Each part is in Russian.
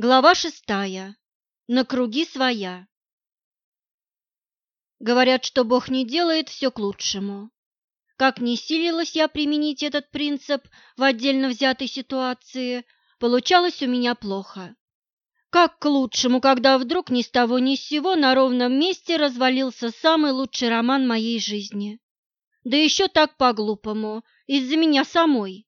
Глава шестая. На круги своя. Говорят, что Бог не делает все к лучшему. Как ни силилась я применить этот принцип в отдельно взятой ситуации, получалось у меня плохо. Как к лучшему, когда вдруг ни с того ни с сего на ровном месте развалился самый лучший роман моей жизни. Да еще так по-глупому, из-за меня самой.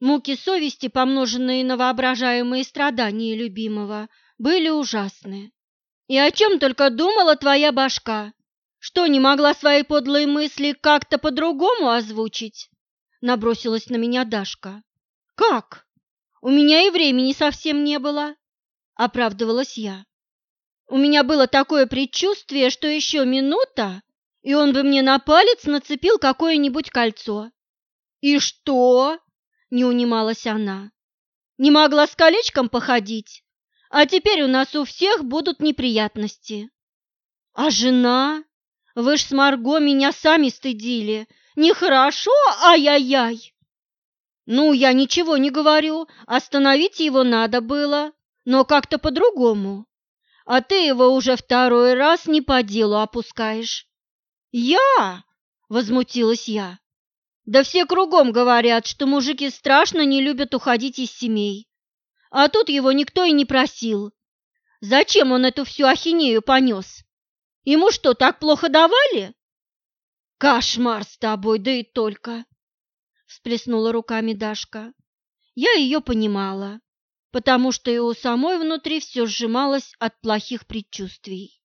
Муки совести, помноженные на воображаемые страдания любимого, были ужасны. И о чем только думала твоя башка? Что, не могла свои подлые мысли как-то по-другому озвучить? Набросилась на меня Дашка. Как? У меня и времени совсем не было, оправдывалась я. У меня было такое предчувствие, что еще минута, и он бы мне на палец нацепил какое-нибудь кольцо. И что? Не унималась она. Не могла с колечком походить, а теперь у нас у всех будут неприятности. А жена? Вы ж с Марго меня сами стыдили. Нехорошо, ай-яй-яй. Ну, я ничего не говорю, остановить его надо было, но как-то по-другому. А ты его уже второй раз не по делу опускаешь. Я? Возмутилась я. Да все кругом говорят, что мужики страшно не любят уходить из семей. А тут его никто и не просил. Зачем он эту всю ахинею понес? Ему что, так плохо давали? Кошмар с тобой, да и только. Всплеснула руками Дашка. Я ее понимала, потому что и у самой внутри все сжималось от плохих предчувствий.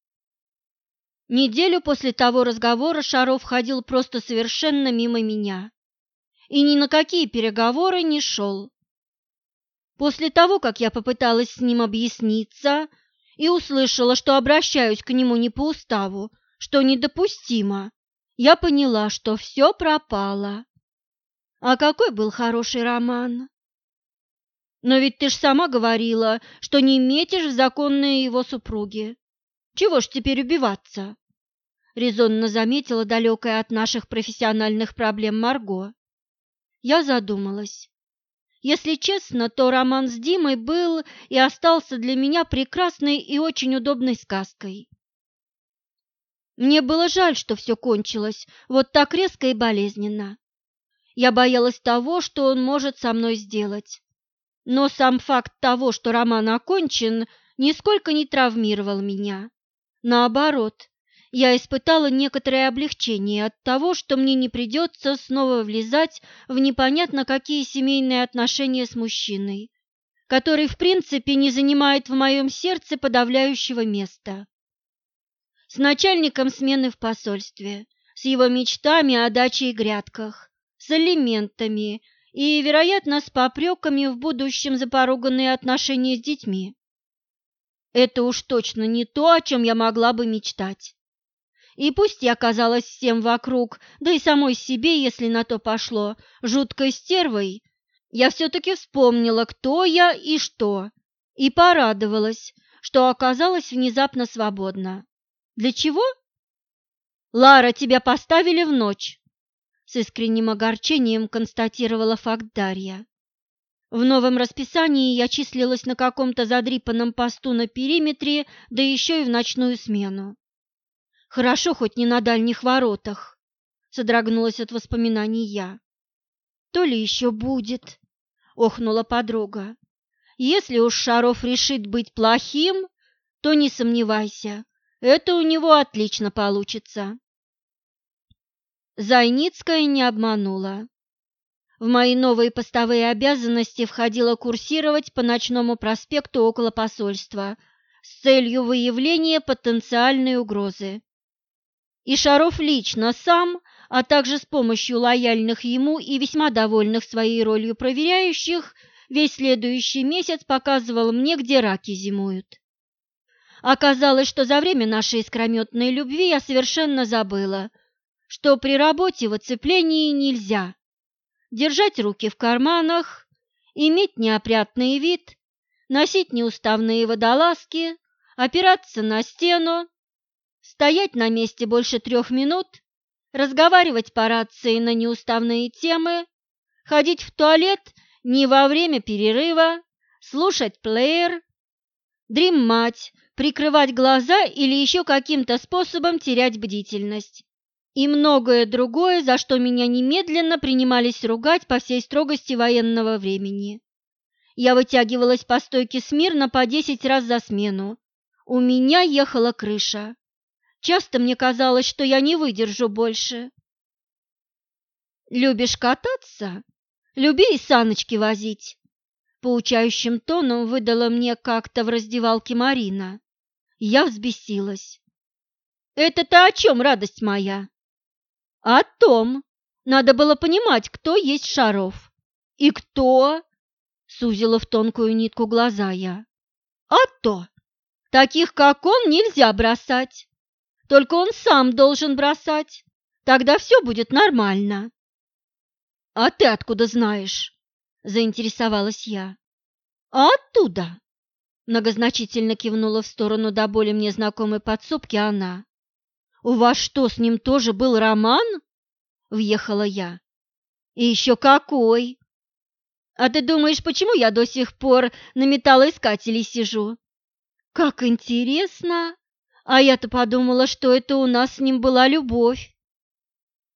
Неделю после того разговора Шаров ходил просто совершенно мимо меня и ни на какие переговоры не шел. После того, как я попыталась с ним объясниться и услышала, что обращаюсь к нему не по уставу, что недопустимо, я поняла, что все пропало. А какой был хороший роман! Но ведь ты ж сама говорила, что не метишь в законные его супруги. Чего ж теперь убиваться? Резонно заметила далекая от наших профессиональных проблем Марго. Я задумалась. Если честно, то роман с Димой был и остался для меня прекрасной и очень удобной сказкой. Мне было жаль, что все кончилось вот так резко и болезненно. Я боялась того, что он может со мной сделать. Но сам факт того, что роман окончен, нисколько не травмировал меня. Наоборот, я испытала некоторое облегчение от того, что мне не придется снова влезать в непонятно какие семейные отношения с мужчиной, который в принципе не занимает в моем сердце подавляющего места. С начальником смены в посольстве, с его мечтами о даче и грядках, с элементами и, вероятно, с попреками в будущем за поруганные отношения с детьми. Это уж точно не то, о чем я могла бы мечтать. И пусть я казалась всем вокруг, да и самой себе, если на то пошло, жуткой стервой, я все-таки вспомнила, кто я и что, и порадовалась, что оказалась внезапно свободна. Для чего? Лара, тебя поставили в ночь, с искренним огорчением констатировала факт Дарья. В новом расписании я числилась на каком-то задрипанном посту на периметре, да еще и в ночную смену. Хорошо хоть не на дальних воротах, содрогнулась от воспоминаний я. То ли еще будет, охнула подруга. Если уж Шаров решит быть плохим, то не сомневайся, это у него отлично получится. Зайницкая не обманула. В мои новые постовые обязанности входило курсировать по ночному проспекту около посольства с целью выявления потенциальной угрозы. И Шаров лично сам, а также с помощью лояльных ему и весьма довольных своей ролью проверяющих, весь следующий месяц показывал мне, где раки зимуют. Оказалось, что за время нашей искрометной любви я совершенно забыла, что при работе в оцеплении нельзя держать руки в карманах, иметь неопрятный вид, носить неуставные водолазки, опираться на стену, стоять на месте больше трех минут, разговаривать по рации на неуставные темы, ходить в туалет не во время перерыва, слушать плеер, дремать, прикрывать глаза или еще каким-то способом терять бдительность. И многое другое, за что меня немедленно принимались ругать по всей строгости военного времени. Я вытягивалась по стойке смирно по десять раз за смену. У меня ехала крыша. Часто мне казалось, что я не выдержу больше. «Любишь кататься? Люби и саночки возить!» Поучающим тоном выдала мне как-то в раздевалке Марина. Я взбесилась. «Это-то о чем, радость моя?» «О том. Надо было понимать, кто есть Шаров». «И кто?» — сузила в тонкую нитку глаза я. «А то! Таких, как он, нельзя бросать. Только он сам должен бросать. Тогда все будет нормально». «А ты откуда знаешь?» – заинтересовалась я. «А оттуда!» – многозначительно кивнула в сторону до боли мне знакомой подсобки она. «У вас что, с ним тоже был роман?» – въехала я. «И еще какой!» «А ты думаешь, почему я до сих пор на металлоискателе сижу?» «Как интересно! А я-то подумала, что это у нас с ним была любовь».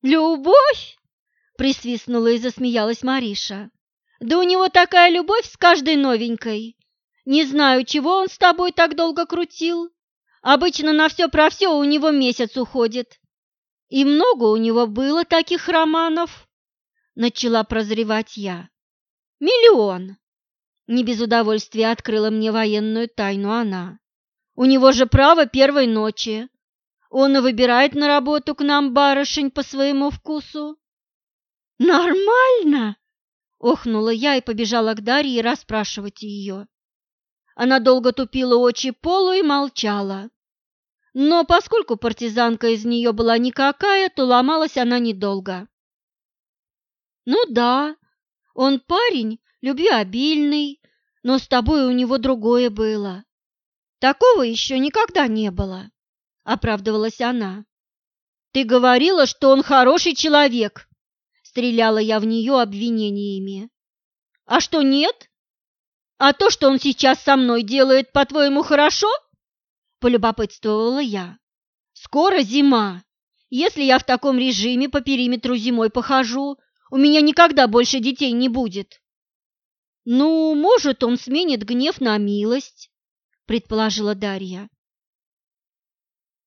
«Любовь?» – присвистнула и засмеялась Мариша. «Да у него такая любовь с каждой новенькой. Не знаю, чего он с тобой так долго крутил. Обычно на все про все у него месяц уходит. И много у него было таких романов?» Начала прозревать я. «Миллион!» Не без удовольствия открыла мне военную тайну она. «У него же право первой ночи. Он и выбирает на работу к нам барышень по своему вкусу. «Нормально!» – охнула я и побежала к Дарье расспрашивать ее. Она долго тупила очи полу и молчала. Но поскольку партизанка из нее была никакая, то ломалась она недолго. «Ну да, он парень, любвеобильный, но с тобой у него другое было. Такого еще никогда не было», — оправдывалась она. «Ты говорила, что он хороший человек», Стреляла я в нее обвинениями. А что нет? А то, что он сейчас со мной делает, по-твоему, хорошо? Полюбопытствовала я. Скоро зима. Если я в таком режиме по периметру зимой похожу, у меня никогда больше детей не будет. Ну, может, он сменит гнев на милость, предположила Дарья.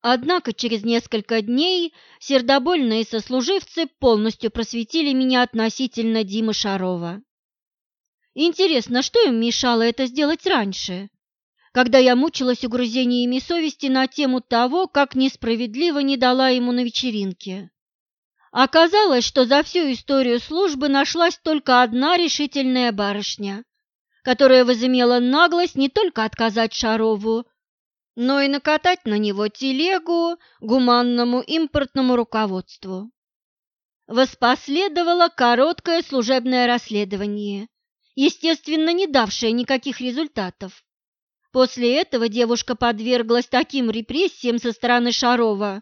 Однако через несколько дней сердобольные сослуживцы полностью просветили меня относительно Димы Шарова. Интересно, что им мешало это сделать раньше, когда я мучилась угрызениями совести на тему того, как несправедливо не дала ему на вечеринке. Оказалось, что за всю историю службы нашлась только одна решительная барышня, которая возымела наглость не только отказать Шарову, но и накатать на него телегу гуманному импортному руководству. Воспоследовало короткое служебное расследование, естественно, не давшее никаких результатов. После этого девушка подверглась таким репрессиям со стороны Шарова,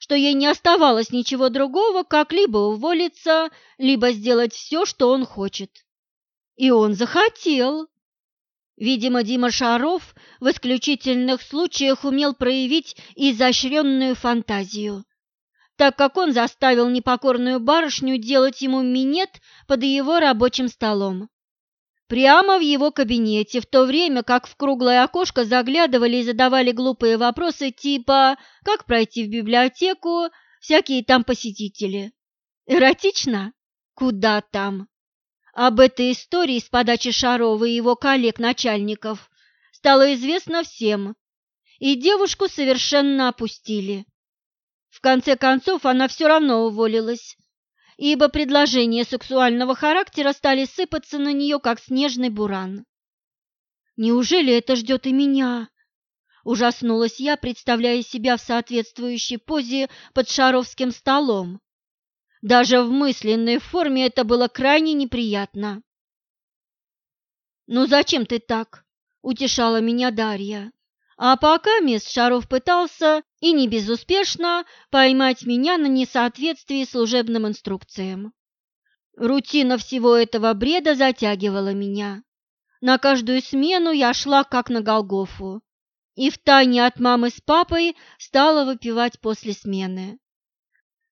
что ей не оставалось ничего другого, как либо уволиться, либо сделать все, что он хочет. И он захотел. Видимо, Дима Шаров в исключительных случаях умел проявить изощренную фантазию, так как он заставил непокорную барышню делать ему минет под его рабочим столом. Прямо в его кабинете, в то время как в круглое окошко заглядывали и задавали глупые вопросы типа «Как пройти в библиотеку?» всякие там посетители. Эротично? Куда там? Об этой истории с подачи Шарова и его коллег-начальников стало известно всем, и девушку совершенно опустили. В конце концов, она все равно уволилась, ибо предложения сексуального характера стали сыпаться на нее, как снежный буран. «Неужели это ждет и меня?» Ужаснулась я, представляя себя в соответствующей позе под шаровским столом. Даже в мысленной форме это было крайне неприятно. «Ну зачем ты так?» – утешала меня Дарья. А пока мисс Шаров пытался, и не безуспешно, поймать меня на несоответствии служебным инструкциям. Рутина всего этого бреда затягивала меня. На каждую смену я шла как на Голгофу. и втайне от мамы с папой стала выпивать после смены.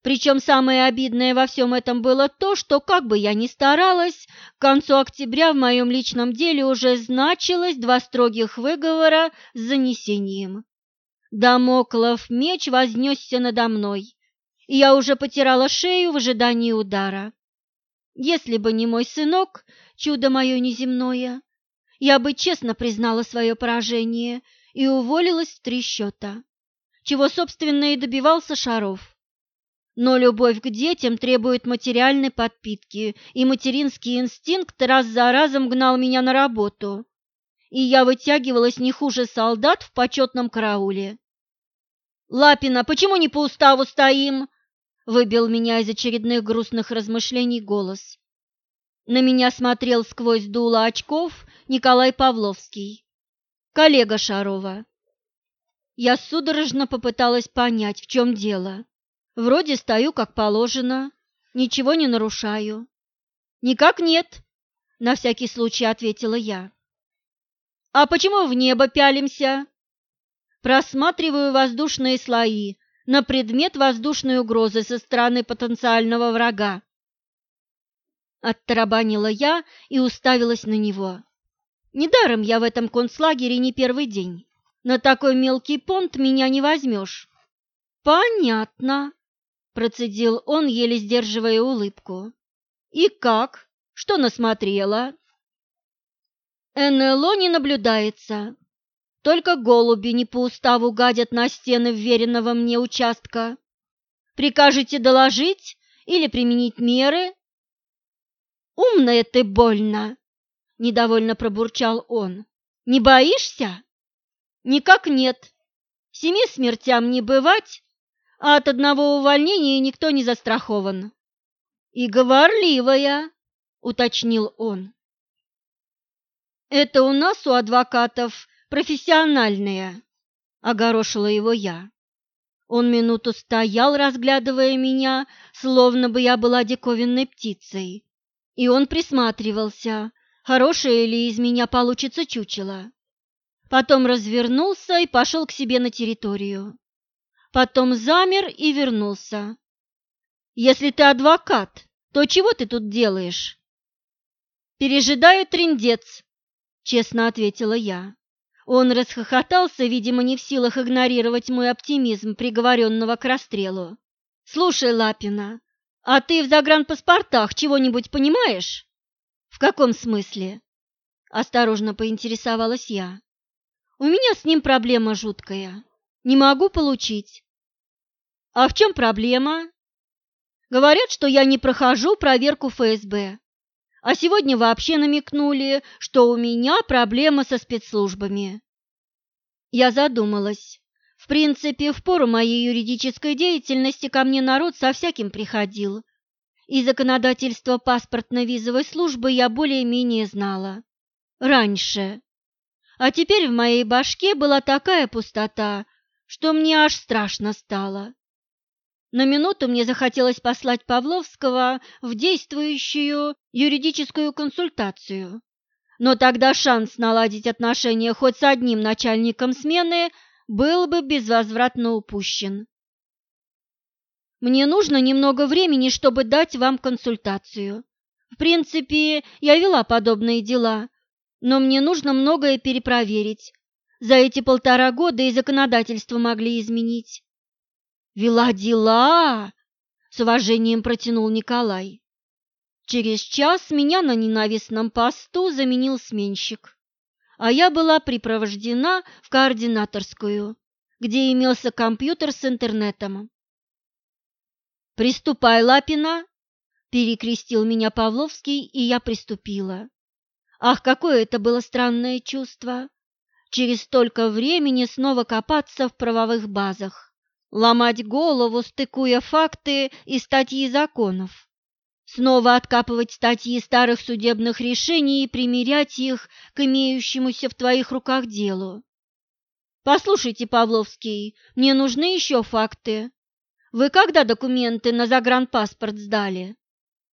Причем самое обидное во всем этом было то, что, как бы я ни старалась, к концу октября в моем личном деле уже значилось два строгих выговора с занесением. Дамоклов меч вознесся надо мной, и я уже потирала шею в ожидании удара. Если бы не мой сынок, чудо мое неземное, я бы честно признала свое поражение и уволилась в три счета, чего, собственно, и добивался Шаров. Но любовь к детям требует материальной подпитки, и материнский инстинкт раз за разом гнал меня на работу, и я вытягивалась не хуже солдат в почетном карауле. «Лапина, почему не по уставу стоим?» — выбил меня из очередных грустных размышлений голос. На меня смотрел сквозь дуло очков Николай Павловский, коллега Шарова. Я судорожно попыталась понять, в чем дело. Вроде стою как положено, ничего не нарушаю. Никак нет, на всякий случай ответила я. А почему в небо пялимся? Просматриваю воздушные слои на предмет воздушной угрозы со стороны потенциального врага. Оттарабанила я и уставилась на него. Недаром я в этом концлагере не первый день. На такой мелкий понт меня не возьмешь. Понятно, процедил он, еле сдерживая улыбку. И как? Что насмотрела? НЛО не наблюдается, только голуби не по уставу гадят на стены вверенного мне участка. Прикажете доложить или применить меры? Умная ты больно, недовольно пробурчал он. Не боишься? Никак нет. Семи смертям не бывать, а от одного увольнения никто не застрахован. И говорливая, уточнил он. Это у нас у адвокатов профессиональные, огорошила его я. Он минуту стоял, разглядывая меня, словно бы я была диковинной птицей. И он присматривался, хорошее ли из меня получится чучело. Потом развернулся и пошел к себе на территорию. Потом замер и вернулся. «Если ты адвокат, то чего ты тут делаешь?» «Пережидаю трындец», — честно ответила я. Он расхохотался, видимо, не в силах игнорировать мой оптимизм, приговоренного к расстрелу. «Слушай, Лапина, а ты в загранпаспортах чего-нибудь понимаешь?» «В каком смысле?» – осторожно поинтересовалась я. «У меня с ним проблема жуткая. Не могу получить». «А в чем проблема?» «Говорят, что я не прохожу проверку ФСБ. А сегодня вообще намекнули, что у меня проблема со спецслужбами. Я задумалась. В принципе, в пору моей юридической деятельности ко мне народ со всяким приходил. И законодательство паспортно-визовой службы я более-менее знала. Раньше. А теперь в моей башке была такая пустота, что мне аж страшно стало. На минуту мне захотелось послать Павловского в действующую юридическую консультацию. Но тогда шанс наладить отношения хоть с одним начальником смены был бы безвозвратно упущен. Мне нужно немного времени, чтобы дать вам консультацию. В принципе, я вела подобные дела, но мне нужно многое перепроверить. За эти полтора года и законодательство могли изменить. Вела дела, с уважением протянул Николай. Через час меня на ненавистном посту заменил сменщик, а я была припровождена в координаторскую, где имелся компьютер с интернетом. «Приступай, Лапина!» – перекрестил меня Павловский, и я приступила. Ах, какое это было странное чувство! Через столько времени снова копаться в правовых базах ломать голову, стыкуя факты и статьи законов, снова откапывать статьи старых судебных решений и примерять их к имеющемуся в твоих руках делу. Послушайте, Павловский, мне нужны еще факты. Вы когда документы на загранпаспорт сдали?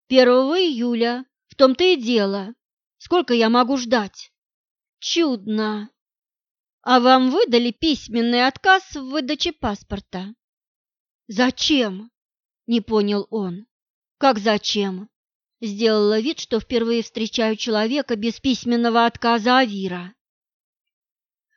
1 июля. В том-то и дело. Сколько я могу ждать? Чудно. А вам выдали письменный отказ в выдаче паспорта. Зачем? Не понял он. Как зачем? Сделала вид, что впервые встречаю человека без письменного отказа Авира.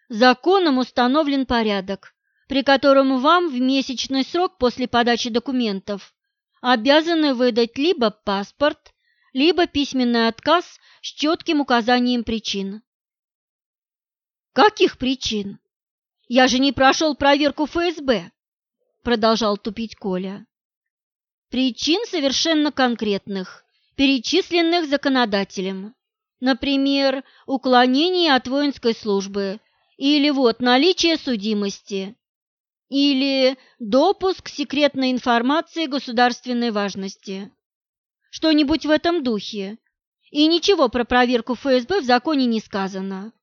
Законом установлен порядок, при котором вам в месячный срок после подачи документов обязаны выдать либо паспорт, либо письменный отказ с четким указанием причин. Каких причин? Я же не прошел проверку ФСБ, продолжал тупить Коля. Причин совершенно конкретных, перечисленных законодателем. Например, уклонение от воинской службы или вот наличие судимости или допуск секретной информации государственной важности. Что-нибудь в этом духе. И ничего про проверку ФСБ в законе не сказано.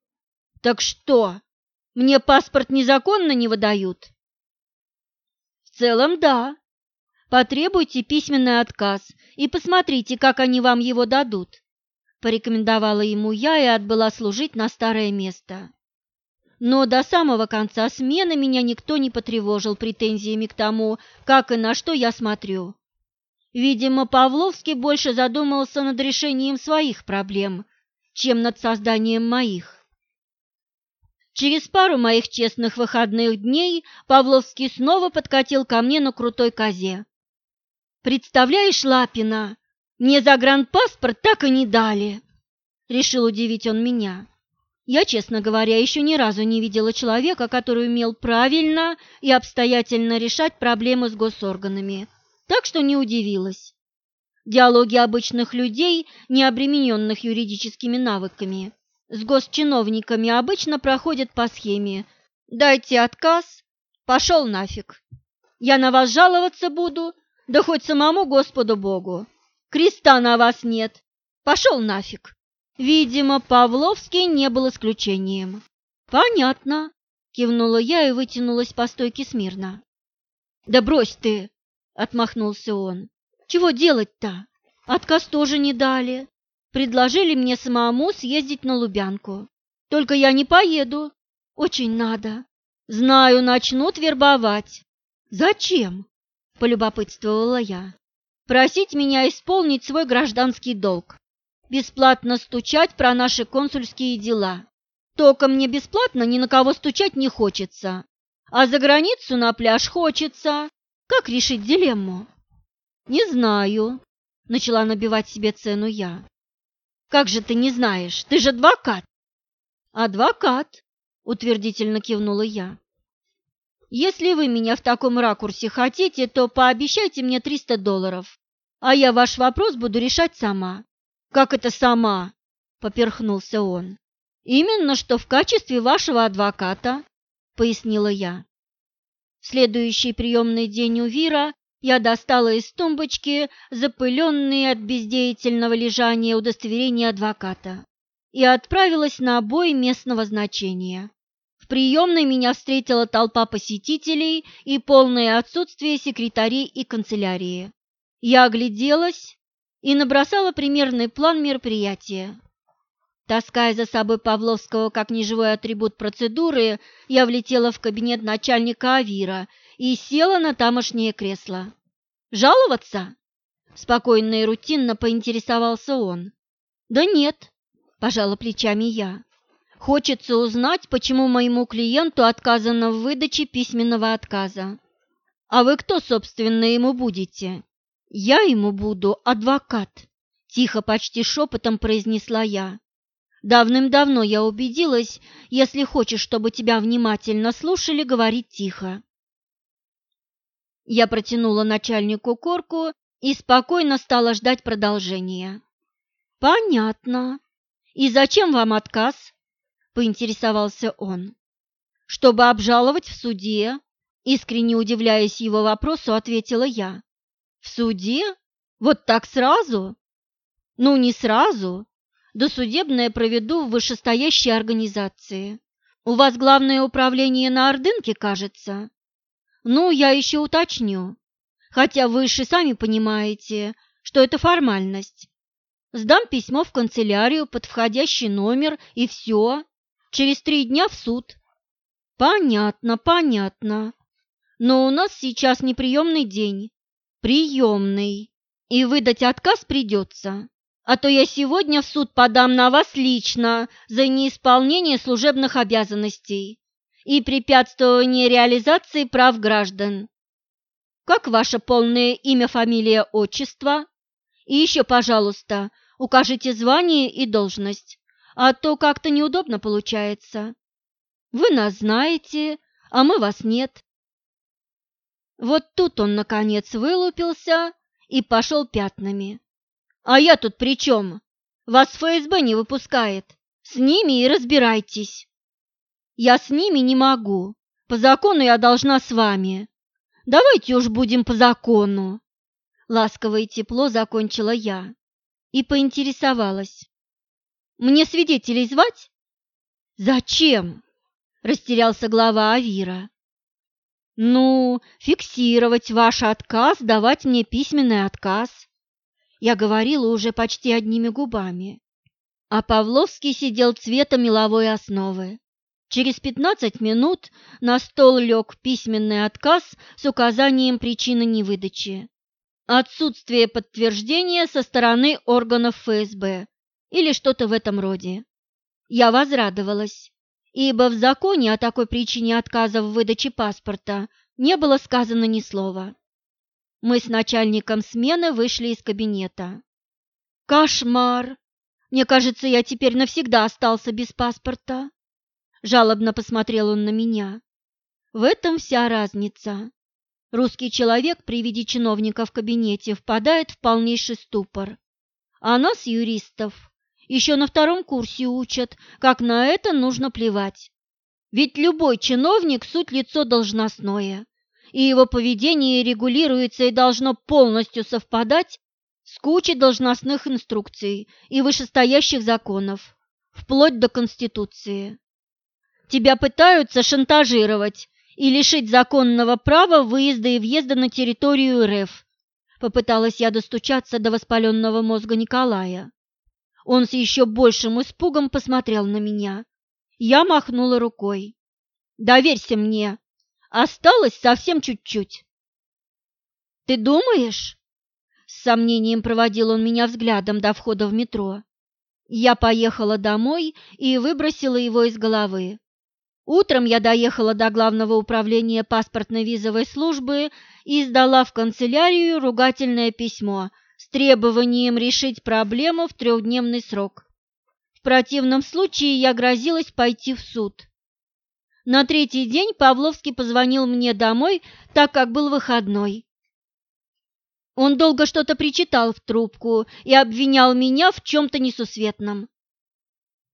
Так что, мне паспорт незаконно не выдают? В целом, да. Потребуйте письменный отказ и посмотрите, как они вам его дадут. Порекомендовала ему я и отбыла служить на старое место. Но до самого конца смены меня никто не потревожил претензиями к тому, как и на что я смотрю. Видимо, Павловский больше задумался над решением своих проблем, чем над созданием моих. Через пару моих честных выходных дней Павловский снова подкатил ко мне на крутой козе. «Представляешь, Лапина, мне загранпаспорт так и не дали!» Решил удивить он меня. Я, честно говоря, еще ни разу не видела человека, который умел правильно и обстоятельно решать проблемы с госорганами, так что не удивилась. Диалоги обычных людей, не обремененных юридическими навыками, с госчиновниками обычно проходят по схеме «дайте отказ, пошел нафиг». Я на вас жаловаться буду, да хоть самому Господу Богу. Креста на вас нет, пошел нафиг. Видимо, Павловский не был исключением. «Понятно», – кивнула я и вытянулась по стойке смирно. «Да брось ты!» – отмахнулся он. «Чего делать-то? Отказ тоже не дали. Предложили мне самому съездить на Лубянку. Только я не поеду. Очень надо. Знаю, начнут вербовать. Зачем?» – полюбопытствовала я. «Просить меня исполнить свой гражданский долг бесплатно стучать про наши консульские дела. Только мне бесплатно ни на кого стучать не хочется, а за границу на пляж хочется. Как решить дилемму? Не знаю, начала набивать себе цену я. Как же ты не знаешь? Ты же адвокат. Адвокат, утвердительно кивнула я. Если вы меня в таком ракурсе хотите, то пообещайте мне 300 долларов, а я ваш вопрос буду решать сама. «Как это сама?» – поперхнулся он. «Именно что в качестве вашего адвоката», – пояснила я. В следующий приемный день у Вира я достала из тумбочки запыленные от бездеятельного лежания удостоверение адвоката и отправилась на бой местного значения. В приемной меня встретила толпа посетителей и полное отсутствие секретарей и канцелярии. Я огляделась и набросала примерный план мероприятия. Таская за собой Павловского как неживой атрибут процедуры, я влетела в кабинет начальника Авира и села на тамошнее кресло. «Жаловаться?» – спокойно и рутинно поинтересовался он. «Да нет», – пожала плечами я. «Хочется узнать, почему моему клиенту отказано в выдаче письменного отказа. А вы кто, собственно, ему будете?» «Я ему буду адвокат», – тихо, почти шепотом произнесла я. «Давным-давно я убедилась, если хочешь, чтобы тебя внимательно слушали, говорить тихо». Я протянула начальнику корку и спокойно стала ждать продолжения. «Понятно. И зачем вам отказ?» – поинтересовался он. «Чтобы обжаловать в суде», – искренне удивляясь его вопросу, ответила я. В суде? Вот так сразу? Ну, не сразу. Досудебное проведу в вышестоящей организации. У вас главное управление на Ордынке, кажется? Ну, я еще уточню. Хотя выше сами понимаете, что это формальность. Сдам письмо в канцелярию под входящий номер и все. Через три дня в суд. Понятно, понятно. Но у нас сейчас не приемный день. Приемный. И выдать отказ придется. А то я сегодня в суд подам на вас лично за неисполнение служебных обязанностей и препятствование реализации прав граждан. Как ваше полное имя, фамилия, отчество? И еще, пожалуйста, укажите звание и должность, а то как-то неудобно получается. Вы нас знаете, а мы вас нет. Вот тут он, наконец, вылупился и пошел пятнами. А я тут при чем? Вас ФСБ не выпускает. С ними и разбирайтесь. Я с ними не могу. По закону я должна с вами. Давайте уж будем по закону. Ласково и тепло закончила я и поинтересовалась. Мне свидетелей звать? Зачем? Растерялся глава Авира. Ну, фиксировать ваш отказ, давать мне письменный отказ. Я говорила уже почти одними губами. А Павловский сидел цвета меловой основы. Через 15 минут на стол лег письменный отказ с указанием причины невыдачи. Отсутствие подтверждения со стороны органов ФСБ или что-то в этом роде. Я возрадовалась, ибо в законе о такой причине отказа в выдаче паспорта не было сказано ни слова. Мы с начальником смены вышли из кабинета. Кошмар! Мне кажется, я теперь навсегда остался без паспорта. Жалобно посмотрел он на меня. В этом вся разница. Русский человек при виде чиновника в кабинете впадает в полнейший ступор. А нас, юристов, еще на втором курсе учат, как на это нужно плевать. Ведь любой чиновник – суть лицо должностное, и его поведение регулируется и должно полностью совпадать с кучей должностных инструкций и вышестоящих законов, вплоть до Конституции. Тебя пытаются шантажировать и лишить законного права выезда и въезда на территорию РФ. Попыталась я достучаться до воспаленного мозга Николая. Он с еще большим испугом посмотрел на меня. Я махнула рукой. «Доверься мне. Осталось совсем чуть-чуть». «Ты думаешь?» С сомнением проводил он меня взглядом до входа в метро. Я поехала домой и выбросила его из головы. Утром я доехала до главного управления паспортно-визовой службы и сдала в канцелярию ругательное письмо с требованием решить проблему в трехдневный срок. В противном случае я грозилась пойти в суд. На третий день Павловский позвонил мне домой, так как был выходной. Он долго что-то причитал в трубку и обвинял меня в чем-то несусветном.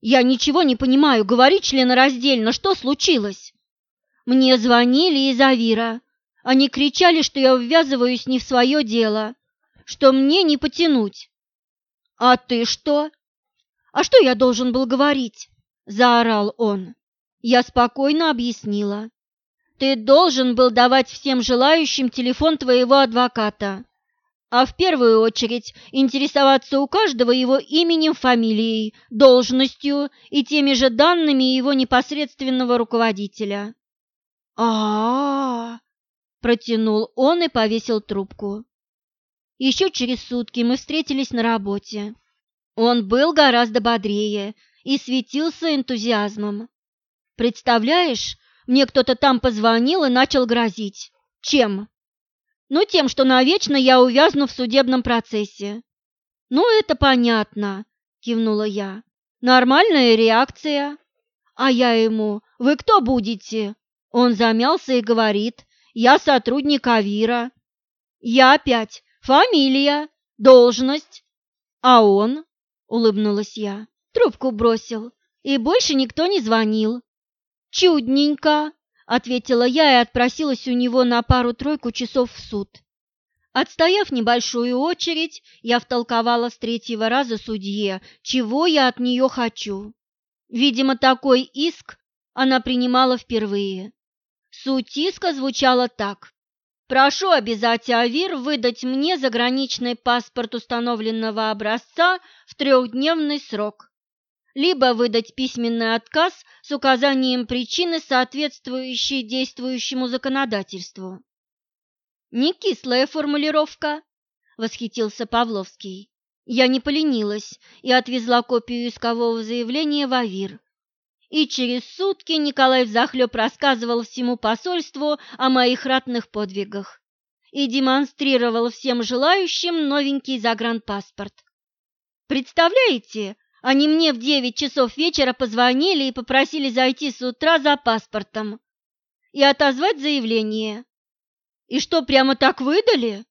Я ничего не понимаю, говори членораздельно, что случилось? Мне звонили из Авира. Они кричали, что я ввязываюсь не в свое дело, что мне не потянуть. А ты что? А что я должен был говорить? Заорал он. Я спокойно объяснила. Ты должен был давать всем желающим телефон твоего адвоката а в первую очередь интересоваться у каждого его именем, фамилией, должностью и теми же данными его непосредственного руководителя. а, протянул он и повесил трубку. Еще через сутки мы встретились на работе. Он был гораздо бодрее и светился энтузиазмом. Представляешь, мне кто-то там позвонил и начал грозить. Чем? Но тем, что навечно я увязну в судебном процессе. Ну, это понятно, кивнула я. Нормальная реакция. А я ему, вы кто будете? Он замялся и говорит, я сотрудник Авира. Я опять, фамилия, должность. А он, улыбнулась я, трубку бросил, и больше никто не звонил. Чудненько ответила я и отпросилась у него на пару-тройку часов в суд. Отстояв небольшую очередь, я втолковала с третьего раза судье, чего я от нее хочу. Видимо, такой иск она принимала впервые. Суть иска звучала так. «Прошу обязать Авир выдать мне заграничный паспорт установленного образца в трехдневный срок. Либо выдать письменный отказ с указанием причины, соответствующей действующему законодательству. «Не кислая формулировка», — восхитился Павловский. Я не поленилась и отвезла копию искового заявления в Авир. И через сутки Николай взахлеб рассказывал всему посольству о моих ратных подвигах и демонстрировал всем желающим новенький загранпаспорт. Представляете, они мне в девять часов вечера позвонили и попросили зайти с утра за паспортом и отозвать заявление. И что, прямо так выдали?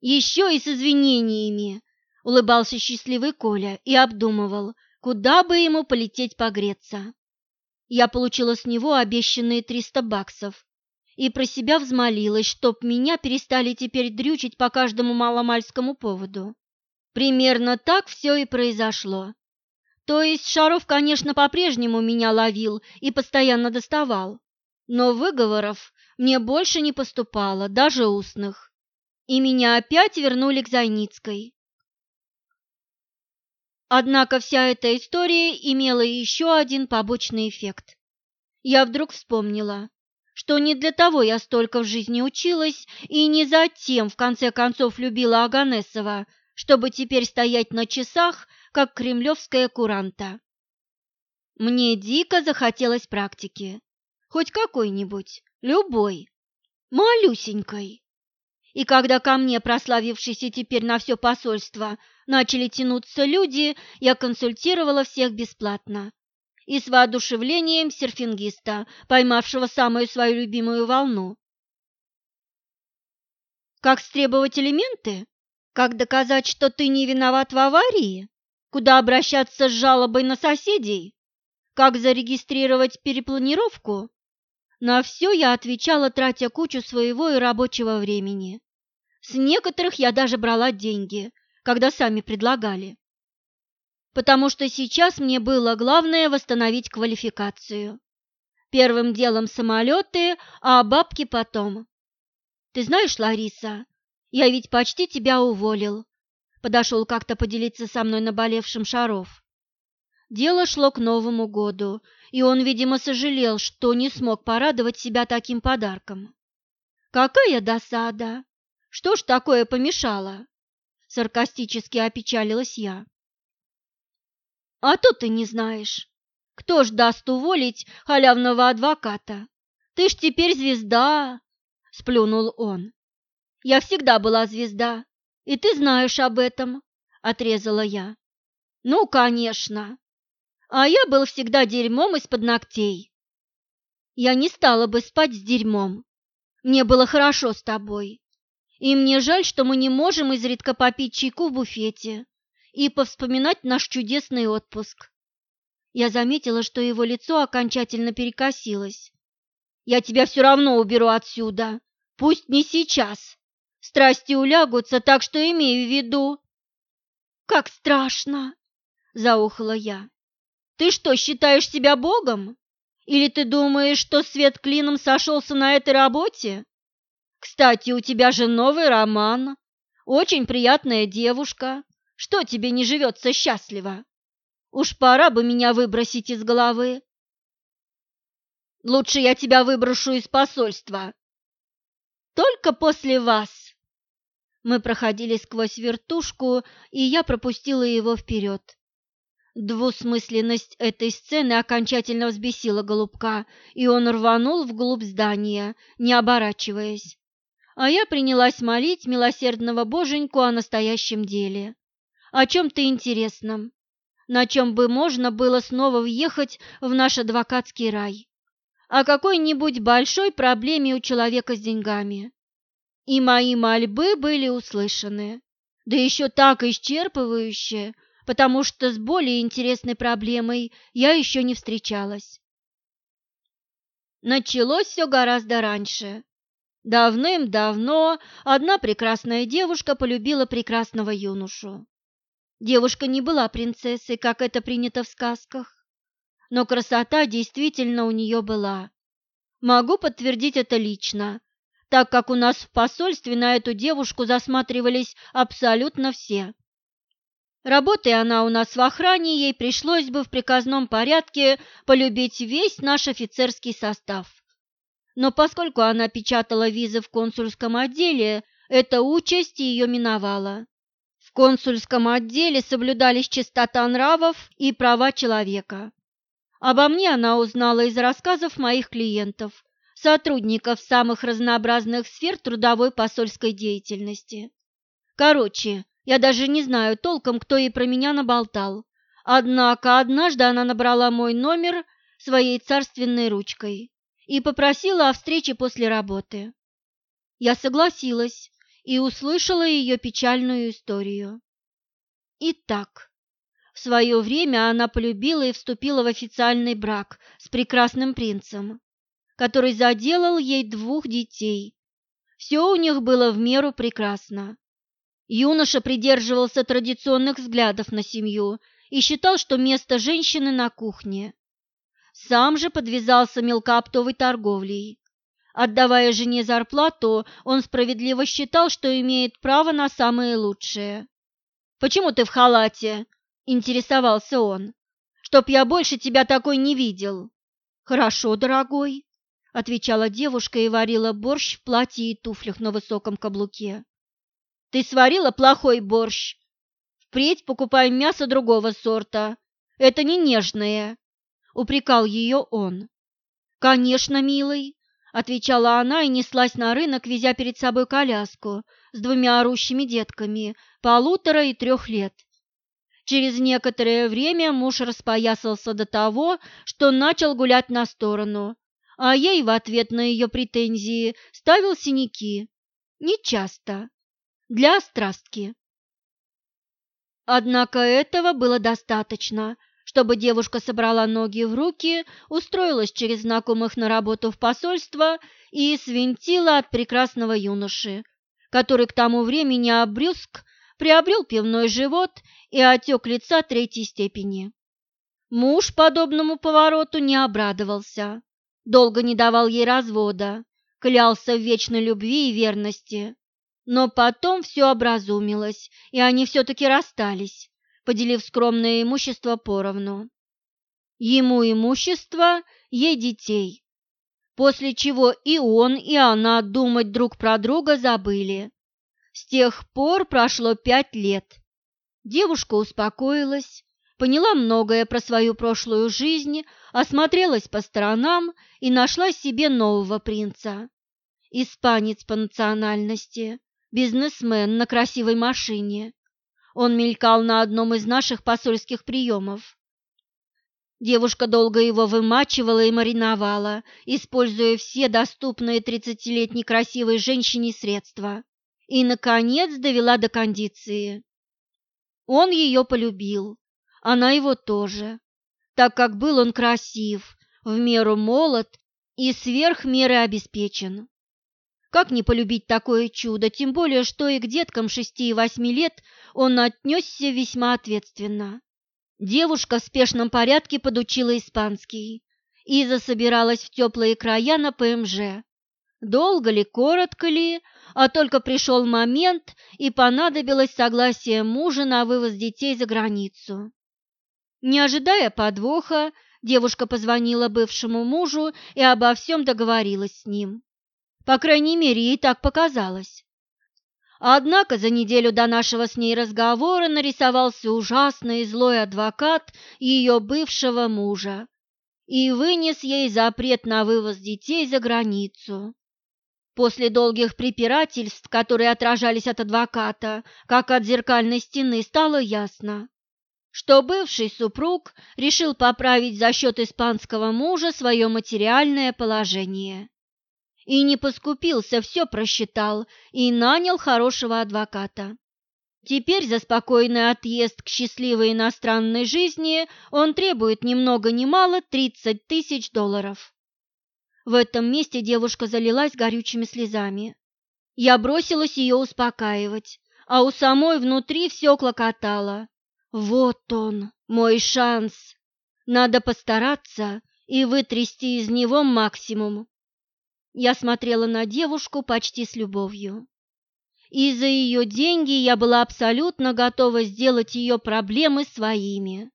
Еще и с извинениями, улыбался счастливый Коля и обдумывал, куда бы ему полететь погреться. Я получила с него обещанные триста баксов и про себя взмолилась, чтоб меня перестали теперь дрючить по каждому маломальскому поводу. Примерно так все и произошло. То есть Шаров, конечно, по-прежнему меня ловил и постоянно доставал, но выговоров мне больше не поступало, даже устных, и меня опять вернули к Зайницкой. Однако вся эта история имела еще один побочный эффект. Я вдруг вспомнила, что не для того я столько в жизни училась и не затем, в конце концов, любила Аганесова, чтобы теперь стоять на часах, как кремлевская куранта. Мне дико захотелось практики, хоть какой-нибудь, любой, малюсенькой. И когда ко мне, прославившиеся теперь на все посольство, начали тянуться люди, я консультировала всех бесплатно. И с воодушевлением серфингиста, поймавшего самую свою любимую волну. Как стребовать элементы? Как доказать, что ты не виноват в аварии? Куда обращаться с жалобой на соседей? Как зарегистрировать перепланировку? На все я отвечала, тратя кучу своего и рабочего времени. С некоторых я даже брала деньги, когда сами предлагали. Потому что сейчас мне было главное восстановить квалификацию. Первым делом самолеты, а бабки потом. Ты знаешь, Лариса, я ведь почти тебя уволил. Подошел как-то поделиться со мной наболевшим Шаров. Дело шло к Новому году, и он, видимо, сожалел, что не смог порадовать себя таким подарком. «Какая досада! Что ж такое помешало?» Саркастически опечалилась я. «А то ты не знаешь. Кто ж даст уволить халявного адвоката? Ты ж теперь звезда!» — сплюнул он. «Я всегда была звезда, и ты знаешь об этом», — отрезала я. «Ну, конечно!» а я был всегда дерьмом из-под ногтей. Я не стала бы спать с дерьмом. Мне было хорошо с тобой. И мне жаль, что мы не можем изредка попить чайку в буфете и повспоминать наш чудесный отпуск. Я заметила, что его лицо окончательно перекосилось. Я тебя все равно уберу отсюда. Пусть не сейчас. Страсти улягутся, так что имею в виду. Как страшно, заухала я. Ты что, считаешь себя богом? Или ты думаешь, что свет клином сошелся на этой работе? Кстати, у тебя же новый роман. Очень приятная девушка. Что тебе не живется счастливо? Уж пора бы меня выбросить из головы. Лучше я тебя выброшу из посольства. Только после вас. Мы проходили сквозь вертушку, и я пропустила его вперед. Двусмысленность этой сцены окончательно взбесила голубка, и он рванул вглубь здания, не оборачиваясь. А я принялась молить милосердного боженьку о настоящем деле, о чем-то интересном, на чем бы можно было снова въехать в наш адвокатский рай, о какой-нибудь большой проблеме у человека с деньгами. И мои мольбы были услышаны, да еще так исчерпывающе, потому что с более интересной проблемой я еще не встречалась. Началось все гораздо раньше. Давным-давно одна прекрасная девушка полюбила прекрасного юношу. Девушка не была принцессой, как это принято в сказках, но красота действительно у нее была. Могу подтвердить это лично, так как у нас в посольстве на эту девушку засматривались абсолютно все. Работая она у нас в охране, ей пришлось бы в приказном порядке полюбить весь наш офицерский состав. Но поскольку она печатала визы в консульском отделе, эта участь ее миновала. В консульском отделе соблюдались чистота нравов и права человека. Обо мне она узнала из рассказов моих клиентов, сотрудников самых разнообразных сфер трудовой посольской деятельности. Короче, я даже не знаю толком, кто ей про меня наболтал. Однако однажды она набрала мой номер своей царственной ручкой и попросила о встрече после работы. Я согласилась и услышала ее печальную историю. Итак, в свое время она полюбила и вступила в официальный брак с прекрасным принцем, который заделал ей двух детей. Все у них было в меру прекрасно. Юноша придерживался традиционных взглядов на семью и считал, что место женщины на кухне. Сам же подвязался мелкооптовой торговлей. Отдавая жене зарплату, он справедливо считал, что имеет право на самое лучшее. «Почему ты в халате?» – интересовался он. «Чтоб я больше тебя такой не видел». «Хорошо, дорогой», – отвечала девушка и варила борщ в платье и туфлях на высоком каблуке. Ты сварила плохой борщ. Впредь покупай мясо другого сорта. Это не нежное, упрекал ее он. Конечно, милый, отвечала она и неслась на рынок, везя перед собой коляску с двумя орущими детками, полутора и трех лет. Через некоторое время муж распоясался до того, что начал гулять на сторону, а ей в ответ на ее претензии ставил синяки. Нечасто, для острастки. Однако этого было достаточно, чтобы девушка собрала ноги в руки, устроилась через знакомых на работу в посольство и свинтила от прекрасного юноши, который к тому времени обрюзг, приобрел пивной живот и отек лица третьей степени. Муж подобному повороту не обрадовался, долго не давал ей развода, клялся в вечной любви и верности, но потом все образумилось, и они все-таки расстались, поделив скромное имущество поровну. Ему имущество, ей детей. После чего и он, и она думать друг про друга забыли. С тех пор прошло пять лет. Девушка успокоилась, поняла многое про свою прошлую жизнь, осмотрелась по сторонам и нашла себе нового принца. Испанец по национальности, бизнесмен на красивой машине. Он мелькал на одном из наших посольских приемов. Девушка долго его вымачивала и мариновала, используя все доступные тридцатилетней красивой женщине средства. И, наконец, довела до кондиции. Он ее полюбил, она его тоже, так как был он красив, в меру молод и сверх меры обеспечен. Как не полюбить такое чудо, тем более, что и к деткам шести и восьми лет он отнесся весьма ответственно. Девушка в спешном порядке подучила испанский и засобиралась в теплые края на ПМЖ. Долго ли, коротко ли, а только пришел момент, и понадобилось согласие мужа на вывоз детей за границу. Не ожидая подвоха, девушка позвонила бывшему мужу и обо всем договорилась с ним. По крайней мере, ей так показалось. Однако за неделю до нашего с ней разговора нарисовался ужасный и злой адвокат ее бывшего мужа и вынес ей запрет на вывоз детей за границу. После долгих препирательств, которые отражались от адвоката, как от зеркальной стены, стало ясно, что бывший супруг решил поправить за счет испанского мужа свое материальное положение и не поскупился, все просчитал и нанял хорошего адвоката. Теперь за спокойный отъезд к счастливой иностранной жизни он требует ни много ни мало 30 тысяч долларов. В этом месте девушка залилась горючими слезами. Я бросилась ее успокаивать, а у самой внутри все клокотало. Вот он, мой шанс. Надо постараться и вытрясти из него максимум. Я смотрела на девушку почти с любовью. и за ее деньги я была абсолютно готова сделать ее проблемы своими.